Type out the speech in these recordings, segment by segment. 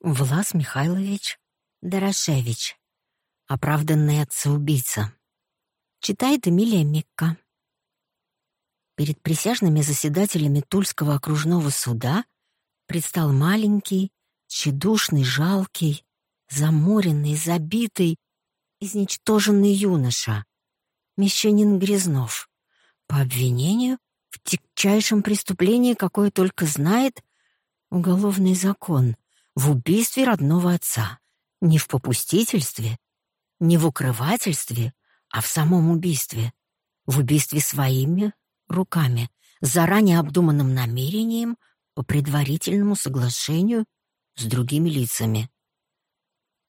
Влас Михайлович Дорошевич. Оправданный отца-убийца. Читает Эмилия Микка. Перед присяжными заседателями Тульского окружного суда предстал маленький, тщедушный, жалкий, заморенный, забитый, изничтоженный юноша, мещанин Грязнов, по обвинению в тягчайшем преступлении, какое только знает уголовный закон, в убийстве родного отца, не в попустительстве, не в укрывательстве, а в самом убийстве, в убийстве своими руками, заранее обдуманным намерением, по предварительному соглашению с другими лицами.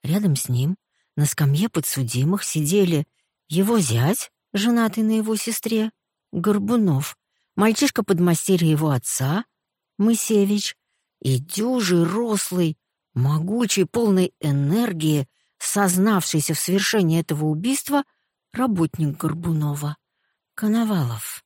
Рядом с ним на скамье подсудимых сидели его зять, женатый на его сестре, Горбунов, мальчишка-подмастерье его отца, Мысевич, и дюжий, рослый, могучий, полный энергии, сознавшийся в совершении этого убийства, работник Горбунова, Коновалов.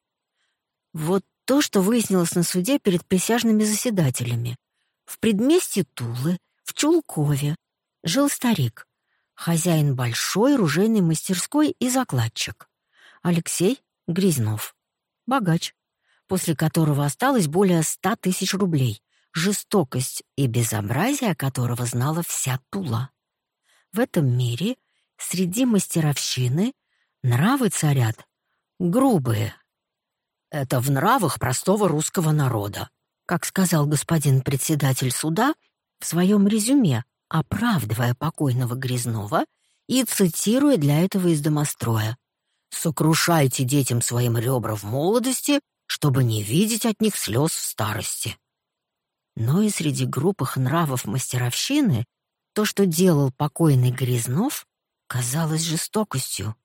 Вот то, что выяснилось на суде перед присяжными заседателями. В предместье Тулы, в Чулкове, жил старик, хозяин большой ружейной мастерской и закладчик. Алексей Грязнов, богач, после которого осталось более ста тысяч рублей, жестокость и безобразие которого знала вся Тула. В этом мире среди мастеровщины нравы царят грубые. Это в нравах простого русского народа, как сказал господин председатель суда в своем резюме, оправдывая покойного Грязнова и цитируя для этого из домостроя. «Сокрушайте детям своим ребра в молодости, чтобы не видеть от них слез в старости». Но и среди группах нравов мастеровщины то, что делал покойный Грязнов, казалось жестокостью.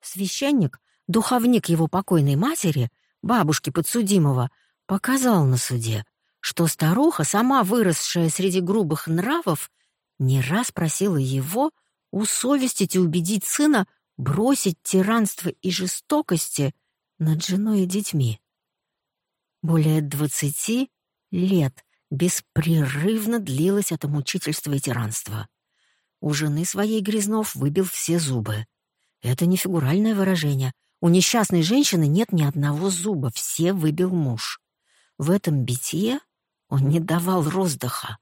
Священник, духовник его покойной матери, бабушки подсудимого, показал на суде, что старуха, сама выросшая среди грубых нравов, не раз просила его усовестить и убедить сына бросить тиранство и жестокости над женой и детьми. Более двадцати лет беспрерывно длилось это мучительство и тиранство. У жены своей Грязнов выбил все зубы. Это не фигуральное выражение. У несчастной женщины нет ни одного зуба, все выбил муж. В этом битье он не давал роздыха.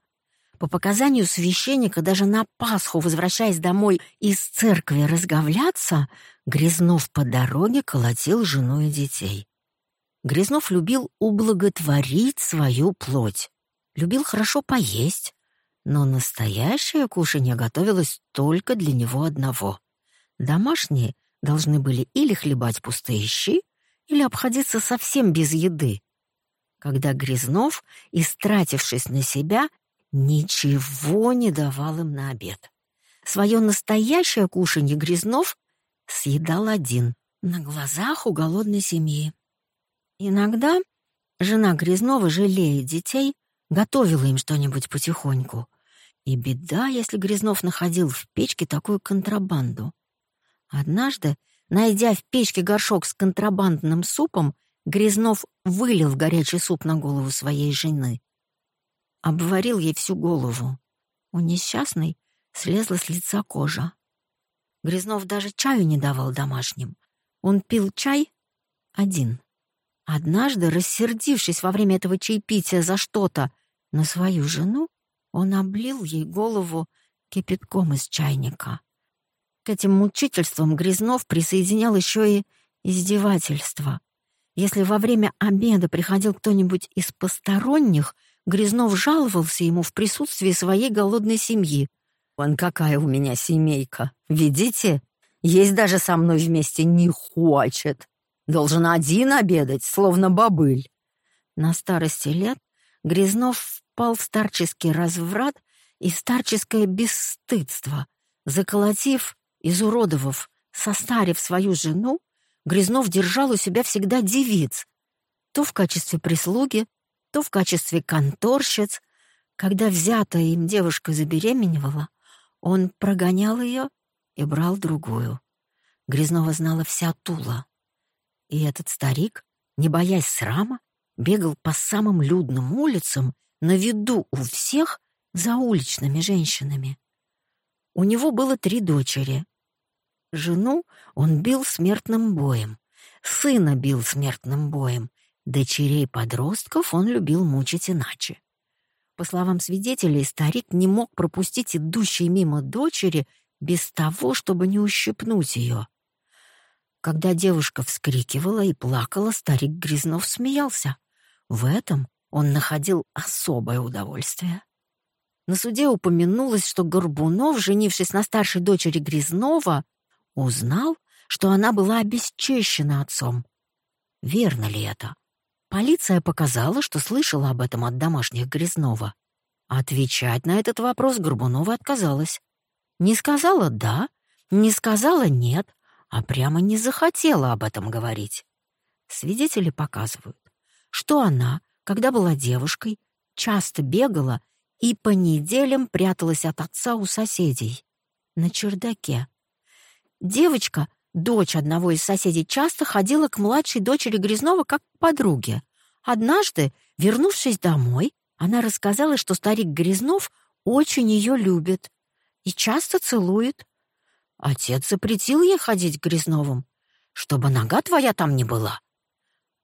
По показанию священника, даже на Пасху, возвращаясь домой из церкви разговляться, Грязнов по дороге колотил жену и детей. Грязнов любил ублаготворить свою плоть. Любил хорошо поесть, но настоящее кушанье готовилось только для него одного. Домашние должны были или хлебать пустые щи, или обходиться совсем без еды. Когда Грязнов, истратившись на себя, ничего не давал им на обед. Свое настоящее кушанье Грязнов съедал один, на глазах у голодной семьи. Иногда жена Грязнова, жалея детей, готовила им что-нибудь потихоньку. И беда, если Грязнов находил в печке такую контрабанду. Однажды, найдя в печке горшок с контрабандным супом, Грязнов вылил горячий суп на голову своей жены. Обварил ей всю голову. У несчастной слезла с лица кожа. Грязнов даже чаю не давал домашним. Он пил чай один. Однажды, рассердившись во время этого чаепития за что-то на свою жену, он облил ей голову кипятком из чайника. К этим мучительствам Грязнов присоединял еще и издевательство. Если во время обеда приходил кто-нибудь из посторонних, Грязнов жаловался ему в присутствии своей голодной семьи. «Вон какая у меня семейка! Видите? Есть даже со мной вместе не хочет!» Должен один обедать, словно бобыль. На старости лет Грязнов впал в старческий разврат и старческое бесстыдство. Заколотив, изуродовав, состарив свою жену, Грязнов держал у себя всегда девиц, то в качестве прислуги, то в качестве конторщиц. Когда взятая им девушка забеременевала, он прогонял ее и брал другую. Грязнова знала вся Тула. И этот старик, не боясь срама, бегал по самым людным улицам на виду у всех за уличными женщинами. У него было три дочери. Жену он бил смертным боем, сына бил смертным боем, дочерей-подростков он любил мучить иначе. По словам свидетелей, старик не мог пропустить идущей мимо дочери без того, чтобы не ущипнуть ее. Когда девушка вскрикивала и плакала, старик Грязнов смеялся. В этом он находил особое удовольствие. На суде упомянулось, что Горбунов, женившись на старшей дочери Грязнова, узнал, что она была обесчещена отцом. Верно ли это? Полиция показала, что слышала об этом от домашних Грязнова. Отвечать на этот вопрос Горбунова отказалась. Не сказала «да», не сказала «нет», а прямо не захотела об этом говорить. Свидетели показывают, что она, когда была девушкой, часто бегала и по неделям пряталась от отца у соседей на чердаке. Девочка Дочь одного из соседей часто ходила к младшей дочери Грязнова как к подруге. Однажды, вернувшись домой, она рассказала, что старик Грязнов очень ее любит и часто целует. Отец запретил ей ходить к Грязновым, чтобы нога твоя там не была.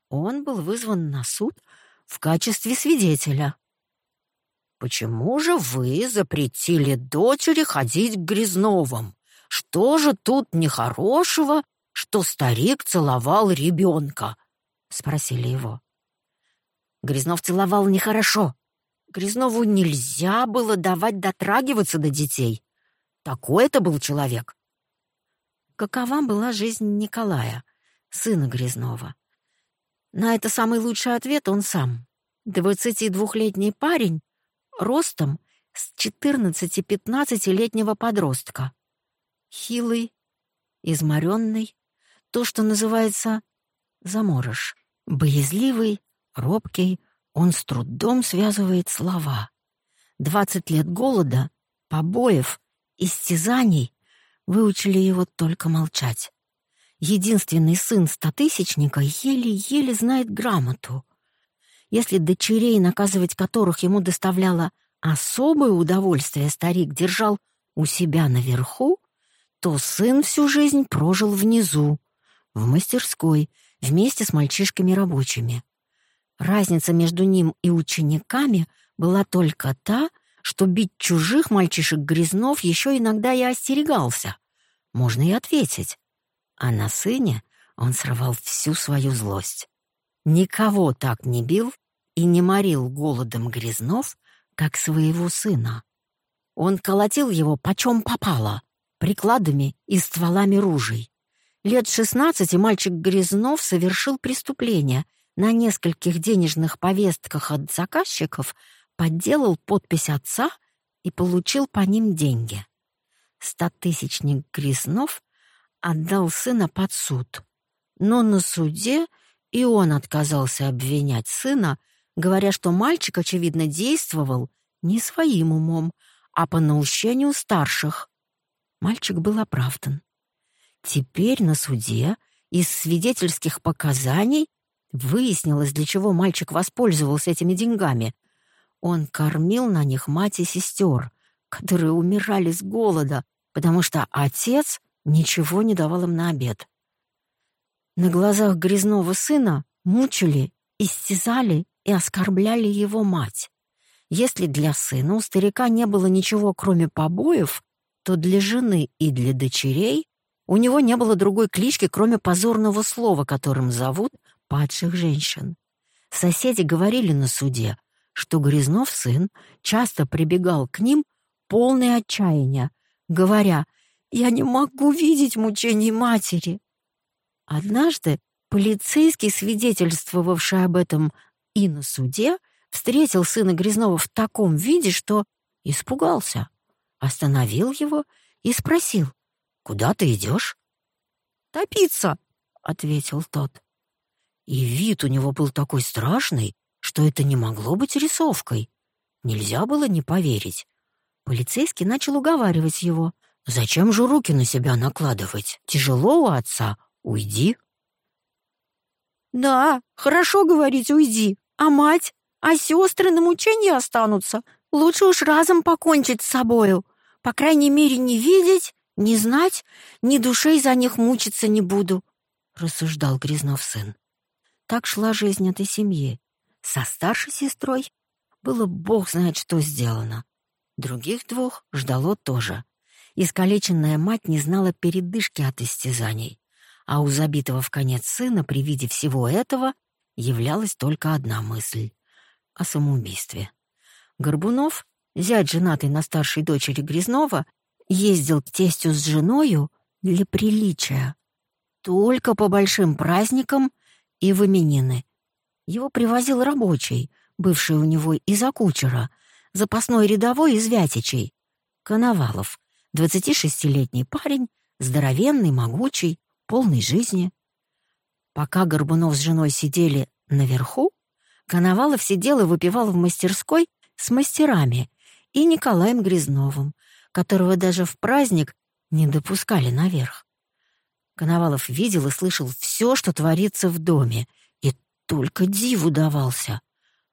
Он был вызван на суд в качестве свидетеля. «Почему же вы запретили дочери ходить к Грязновым?» Что же тут нехорошего, что старик целовал ребенка? Спросили его. Грязнов целовал нехорошо. Грязнову нельзя было давать дотрагиваться до детей. Такой это был человек. Какова была жизнь Николая, сына Грязнова? На это самый лучший ответ он сам. 22-летний парень, ростом с 14-15-летнего подростка хилый, изморенный, то, что называется заморож. Боязливый, робкий, он с трудом связывает слова. Двадцать лет голода, побоев, истязаний выучили его только молчать. Единственный сын стотысячника еле-еле знает грамоту. Если дочерей, наказывать которых ему доставляло особое удовольствие, старик держал у себя наверху, то сын всю жизнь прожил внизу, в мастерской, вместе с мальчишками-рабочими. Разница между ним и учениками была только та, что бить чужих мальчишек Грязнов еще иногда и остерегался. Можно и ответить. А на сыне он срывал всю свою злость. Никого так не бил и не морил голодом Грязнов, как своего сына. Он колотил его почем попало, прикладами и стволами ружей. Лет шестнадцати мальчик Грязнов совершил преступление. На нескольких денежных повестках от заказчиков подделал подпись отца и получил по ним деньги. Стотысячник Грязнов отдал сына под суд. Но на суде и он отказался обвинять сына, говоря, что мальчик, очевидно, действовал не своим умом, а по наущению старших. Мальчик был оправдан. Теперь на суде из свидетельских показаний выяснилось, для чего мальчик воспользовался этими деньгами. Он кормил на них мать и сестер, которые умирали с голода, потому что отец ничего не давал им на обед. На глазах грязного сына мучили, истязали и оскорбляли его мать. Если для сына у старика не было ничего, кроме побоев, то для жены и для дочерей у него не было другой клички, кроме позорного слова, которым зовут падших женщин. Соседи говорили на суде, что Грязнов сын часто прибегал к ним полный отчаяния, говоря «Я не могу видеть мучений матери». Однажды полицейский, свидетельствовавший об этом и на суде, встретил сына Грязнова в таком виде, что испугался остановил его и спросил, «Куда ты идешь?» «Топиться», — ответил тот. И вид у него был такой страшный, что это не могло быть рисовкой. Нельзя было не поверить. Полицейский начал уговаривать его. «Зачем же руки на себя накладывать? Тяжело у отца. Уйди». «Да, хорошо говорить, уйди. А мать? А сестры на мучении останутся. Лучше уж разом покончить с собою. По крайней мере, не видеть, не знать, ни душей за них мучиться не буду», — рассуждал Грязнов сын. Так шла жизнь этой семьи. Со старшей сестрой было бог знает что сделано. Других двух ждало тоже. Искалеченная мать не знала передышки от истязаний, а у забитого в конец сына при виде всего этого являлась только одна мысль — о самоубийстве. Горбунов, зять женатый на старшей дочери Грязнова, ездил к тестю с женою для приличия. Только по большим праздникам и в именины. Его привозил рабочий, бывший у него из-за кучера, запасной рядовой из Вятичей, Коновалов, 26-летний парень, здоровенный, могучий, полный жизни. Пока Горбунов с женой сидели наверху, Коновалов сидел и выпивал в мастерской с мастерами и Николаем Грязновым, которого даже в праздник не допускали наверх. Коновалов видел и слышал все, что творится в доме, только диву давался.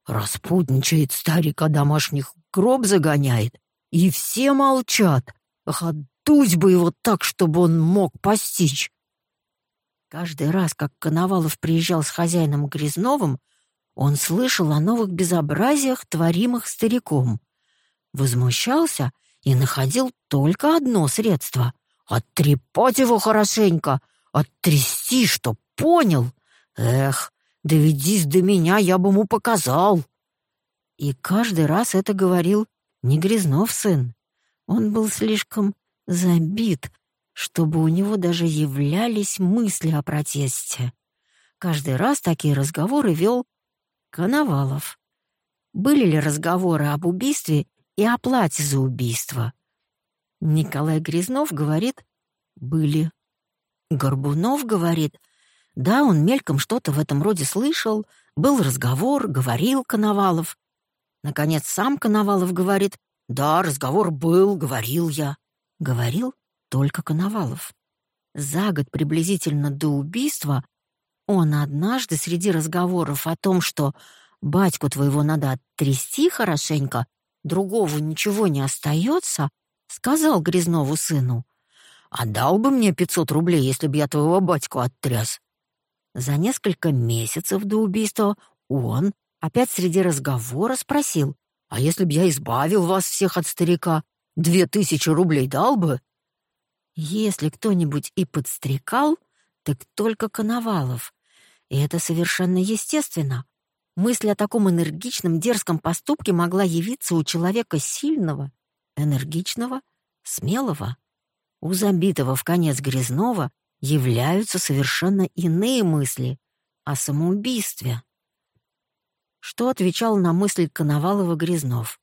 Распутничает старик, а домашних гроб загоняет, и все молчат. Ах, отдуть бы его так, чтобы он мог постичь. Каждый раз, как Коновалов приезжал с хозяином Грязновым, он слышал о новых безобразиях, творимых стариком. Возмущался и находил только одно средство — оттрепать его хорошенько, оттрясти, чтоб понял. Эх, доведись до меня, я бы ему показал. И каждый раз это говорил не Грязнов сын. Он был слишком забит, чтобы у него даже являлись мысли о протесте. Каждый раз такие разговоры вел Коновалов. Были ли разговоры об убийстве и оплате за убийство? Николай Грязнов говорит, были. Горбунов говорит, да, он мельком что-то в этом роде слышал, был разговор, говорил Коновалов. Наконец сам Коновалов говорит, да, разговор был, говорил я. Говорил только Коновалов. За год приблизительно до убийства он однажды среди разговоров о том, что батьку твоего надо оттрясти хорошенько, другого ничего не остается, сказал Грязнову сыну. «Отдал бы мне пятьсот рублей, если бы я твоего батьку оттряс». За несколько месяцев до убийства он опять среди разговора спросил, «А если б я избавил вас всех от старика, две тысячи рублей дал бы?» Если кто-нибудь и подстрекал, так только Коновалов, и это совершенно естественно. Мысль о таком энергичном, дерзком поступке могла явиться у человека сильного, энергичного, смелого. У забитого в конец грязного являются совершенно иные мысли о самоубийстве. Что отвечал на мысль Коновалова Грязнов?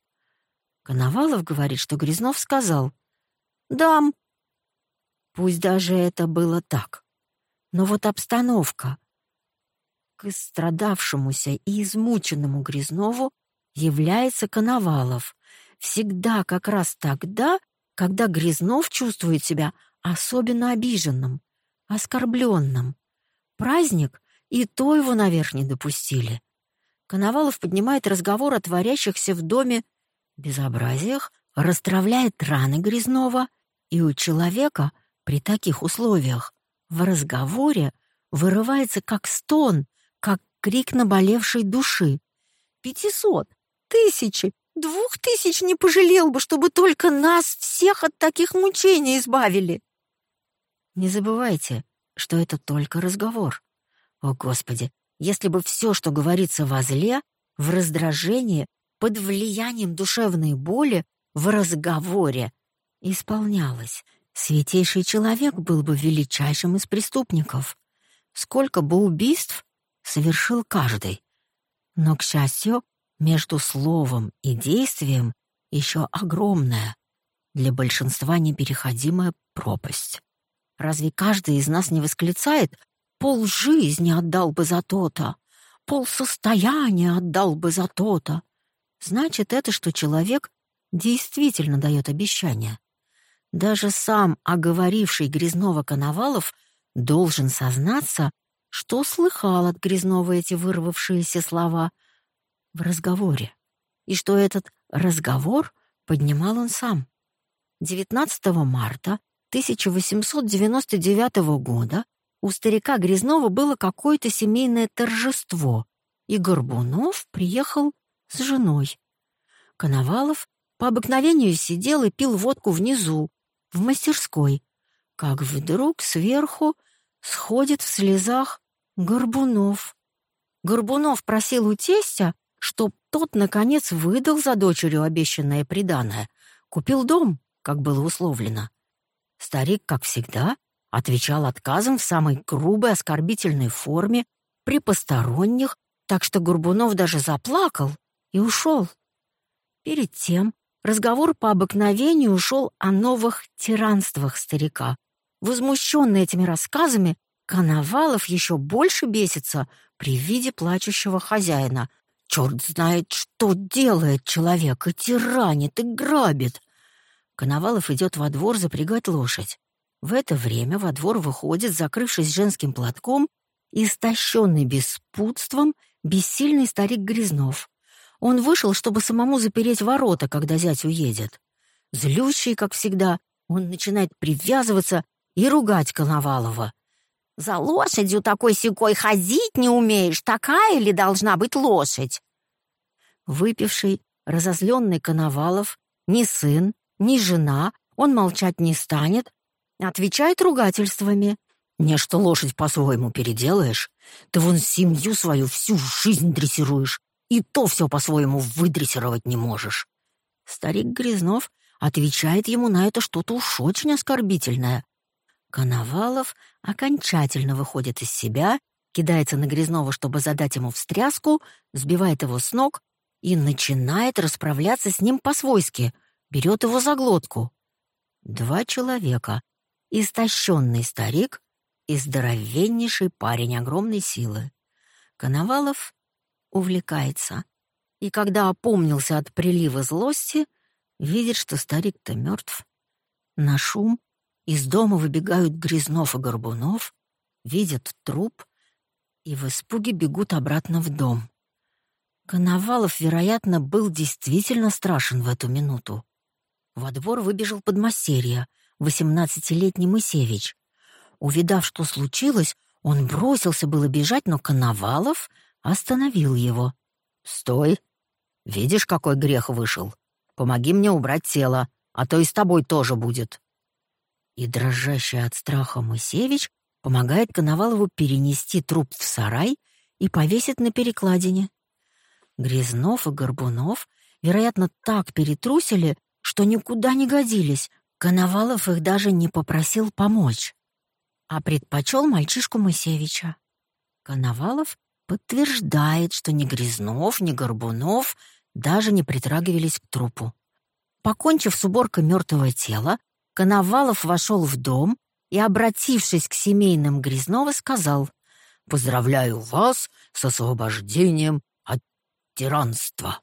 Коновалов говорит, что Грязнов сказал «Дам». Пусть даже это было так. Но вот обстановка, к истрадавшемуся и измученному Грязнову является Коновалов. Всегда как раз тогда, когда Грязнов чувствует себя особенно обиженным, оскорбленным. Праздник, и то его наверх не допустили. Коновалов поднимает разговор о творящихся в доме безобразиях, расстравляет раны Грязнова, и у человека при таких условиях в разговоре вырывается как стон, как крик наболевшей души. «Пятисот! Тысячи! Двух тысяч не пожалел бы, чтобы только нас всех от таких мучений избавили!» Не забывайте, что это только разговор. О, Господи, если бы все, что говорится во зле, в раздражении, под влиянием душевной боли, в разговоре, исполнялось, святейший человек был бы величайшим из преступников. Сколько бы убийств совершил каждый. Но, к счастью, между словом и действием еще огромная, для большинства непереходимая пропасть. Разве каждый из нас не восклицает «пол жизни отдал бы за то-то», «пол состояния отдал бы за то-то»? Значит, это, что человек действительно дает обещание. Даже сам оговоривший Грязнова Коновалов должен сознаться, что слыхал от Грязнова эти вырвавшиеся слова в разговоре, и что этот разговор поднимал он сам. 19 марта 1899 года у старика Грязнова было какое-то семейное торжество, и Горбунов приехал с женой. Коновалов по обыкновению сидел и пил водку внизу, в мастерской, как вдруг сверху сходит в слезах Горбунов. Горбунов просил у тестя, чтоб тот, наконец, выдал за дочерью обещанное приданое, купил дом, как было условлено. Старик, как всегда, отвечал отказом в самой грубой оскорбительной форме при посторонних, так что Горбунов даже заплакал и ушел. Перед тем разговор по обыкновению ушел о новых тиранствах старика. Возмущенный этими рассказами, Коновалов еще больше бесится при виде плачущего хозяина. Черт знает, что делает человек, и тиранит, и грабит. Коновалов идет во двор запрягать лошадь. В это время во двор выходит, закрывшись женским платком, истощенный беспутством, бессильный старик Грязнов. Он вышел, чтобы самому запереть ворота, когда зять уедет. Злющий, как всегда, он начинает привязываться и ругать Коновалова. «За лошадью такой секой ходить не умеешь, такая ли должна быть лошадь?» Выпивший, разозленный Коновалов, ни сын, ни жена, он молчать не станет, отвечает ругательствами. «Не что лошадь по-своему переделаешь, ты вон семью свою всю жизнь дрессируешь, и то все по-своему выдрессировать не можешь. Старик Грязнов отвечает ему на это что-то уж очень оскорбительное. Коновалов окончательно выходит из себя, кидается на Грязнова, чтобы задать ему встряску, сбивает его с ног и начинает расправляться с ним по-свойски, берет его за глотку. Два человека, истощенный старик и здоровеннейший парень огромной силы. Коновалов увлекается. И когда опомнился от прилива злости, видит, что старик-то мертв. На шум из дома выбегают Грязнов и Горбунов, видят труп и в испуге бегут обратно в дом. Коновалов, вероятно, был действительно страшен в эту минуту. Во двор выбежал подмастерье, восемнадцатилетний Мысевич. Увидав, что случилось, он бросился было бежать, но Коновалов остановил его. «Стой! Видишь, какой грех вышел? Помоги мне убрать тело, а то и с тобой тоже будет». И дрожащий от страха Мысевич помогает Коновалову перенести труп в сарай и повесить на перекладине. Грязнов и Горбунов, вероятно, так перетрусили, что никуда не годились. Коновалов их даже не попросил помочь, а предпочел мальчишку Мысевича. Коновалов подтверждает, что ни Грязнов, ни Горбунов даже не притрагивались к трупу. Покончив с уборкой мертвого тела, Коновалов вошел в дом и, обратившись к семейным Грязнова, сказал «Поздравляю вас с освобождением от тиранства».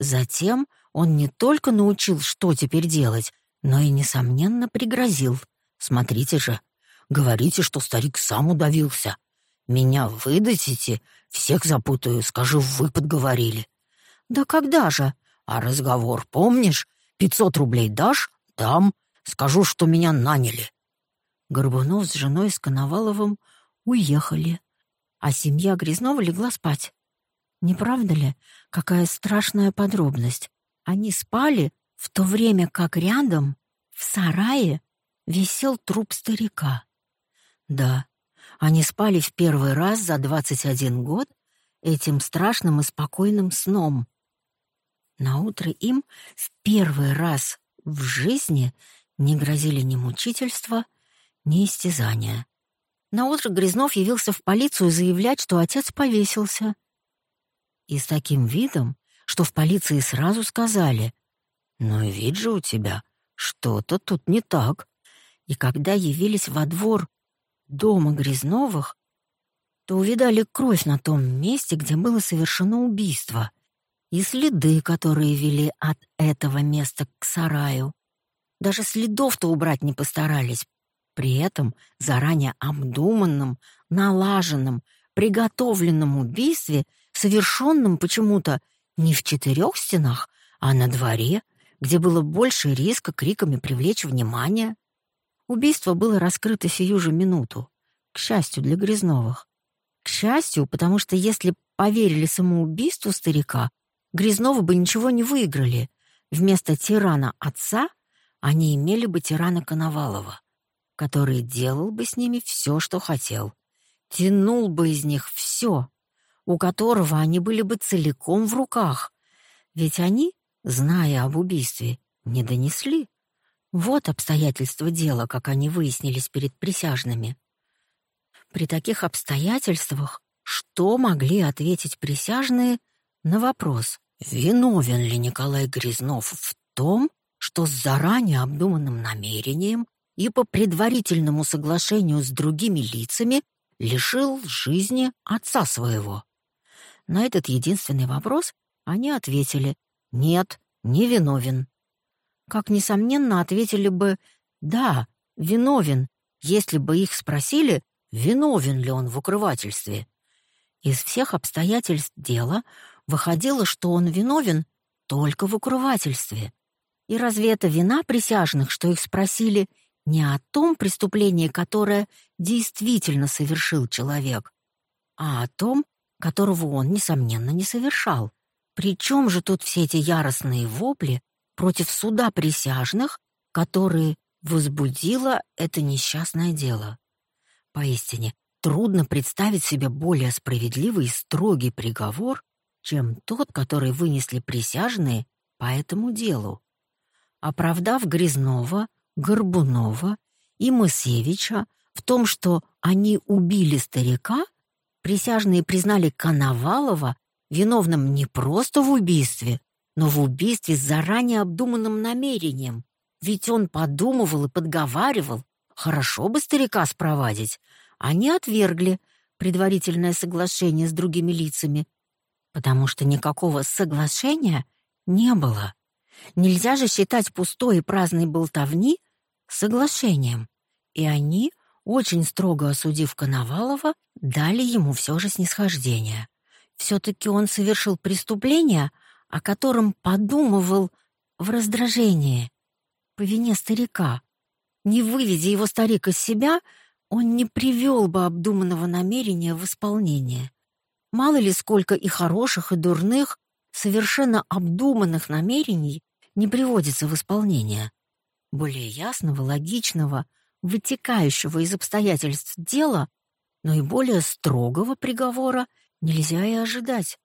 Затем он не только научил, что теперь делать, но и, несомненно, пригрозил. «Смотрите же, говорите, что старик сам удавился, меня выдадите, всех запутаю, скажу, вы подговорили. Да когда же? А разговор помнишь? Пятьсот рублей дашь? Дам. Скажу, что меня наняли. Горбунов с женой с Коноваловым уехали, а семья Грязнова легла спать. Не правда ли, какая страшная подробность? Они спали в то время, как рядом, в сарае, висел труп старика. Да, они спали в первый раз за 21 год этим страшным и спокойным сном. Наутро им в первый раз в жизни не грозили ни мучительства, ни истязания. Наутро Грязнов явился в полицию заявлять, что отец повесился. И с таким видом, что в полиции сразу сказали, «Ну, вид же у тебя, что-то тут не так». И когда явились во двор дома Грязновых, то увидали кровь на том месте, где было совершено убийство, и следы, которые вели от этого места к сараю. Даже следов-то убрать не постарались. При этом заранее обдуманном, налаженном, приготовленном убийстве, совершенном почему-то не в четырех стенах, А на дворе, где было больше риска криками привлечь внимание, убийство было раскрыто сию же минуту, к счастью для Грязновых. К счастью, потому что если поверили самоубийству старика, Грязновы бы ничего не выиграли. Вместо тирана отца они имели бы тирана Коновалова, который делал бы с ними все, что хотел. Тянул бы из них все, у которого они были бы целиком в руках. Ведь они, зная об убийстве, не донесли. Вот обстоятельства дела, как они выяснились перед присяжными. При таких обстоятельствах что могли ответить присяжные на вопрос, виновен ли Николай Грязнов в том, что с заранее обдуманным намерением и по предварительному соглашению с другими лицами лишил жизни отца своего? На этот единственный вопрос они ответили «нет, не виновен». Как, несомненно, ответили бы «да, виновен», если бы их спросили, виновен ли он в укрывательстве. Из всех обстоятельств дела выходило, что он виновен только в укрывательстве. И разве это вина присяжных, что их спросили не о том преступлении, которое действительно совершил человек, а о том, которого он, несомненно, не совершал? Причем же тут все эти яростные вопли против суда присяжных, которые возбудило это несчастное дело? Поистине, трудно представить себе более справедливый и строгий приговор, чем тот, который вынесли присяжные по этому делу. Оправдав Грязнова, Горбунова и Мысевича в том, что они убили старика, присяжные признали Коновалова виновным не просто в убийстве, но в убийстве с заранее обдуманным намерением, ведь он подумывал и подговаривал, Хорошо бы старика спровадить. Они отвергли предварительное соглашение с другими лицами, потому что никакого соглашения не было. Нельзя же считать пустой и праздной болтовни соглашением. И они, очень строго осудив Коновалова, дали ему все же снисхождение. Все-таки он совершил преступление, о котором подумывал в раздражении по вине старика. Не выведя его старик из себя, он не привел бы обдуманного намерения в исполнение. Мало ли сколько и хороших, и дурных, совершенно обдуманных намерений не приводится в исполнение. Более ясного, логичного, вытекающего из обстоятельств дела, но и более строгого приговора нельзя и ожидать.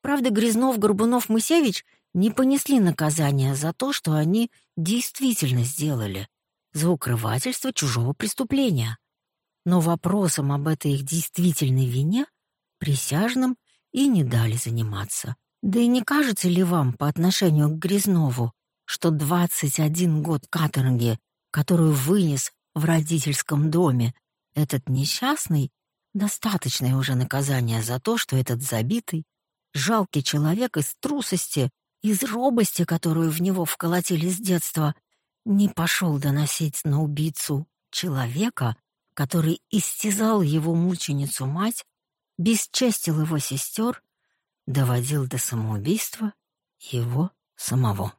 Правда, Грязнов, Горбунов, Мысевич не понесли наказания за то, что они действительно сделали за укрывательство чужого преступления. Но вопросом об этой их действительной вине присяжным и не дали заниматься. Да и не кажется ли вам по отношению к Грязнову, что 21 год каторги, которую вынес в родительском доме этот несчастный, достаточное уже наказание за то, что этот забитый, жалкий человек из трусости, из робости, которую в него вколотили с детства, не пошел доносить на убийцу человека, который истязал его мученицу мать, бесчестил его сестер, доводил до самоубийства его самого.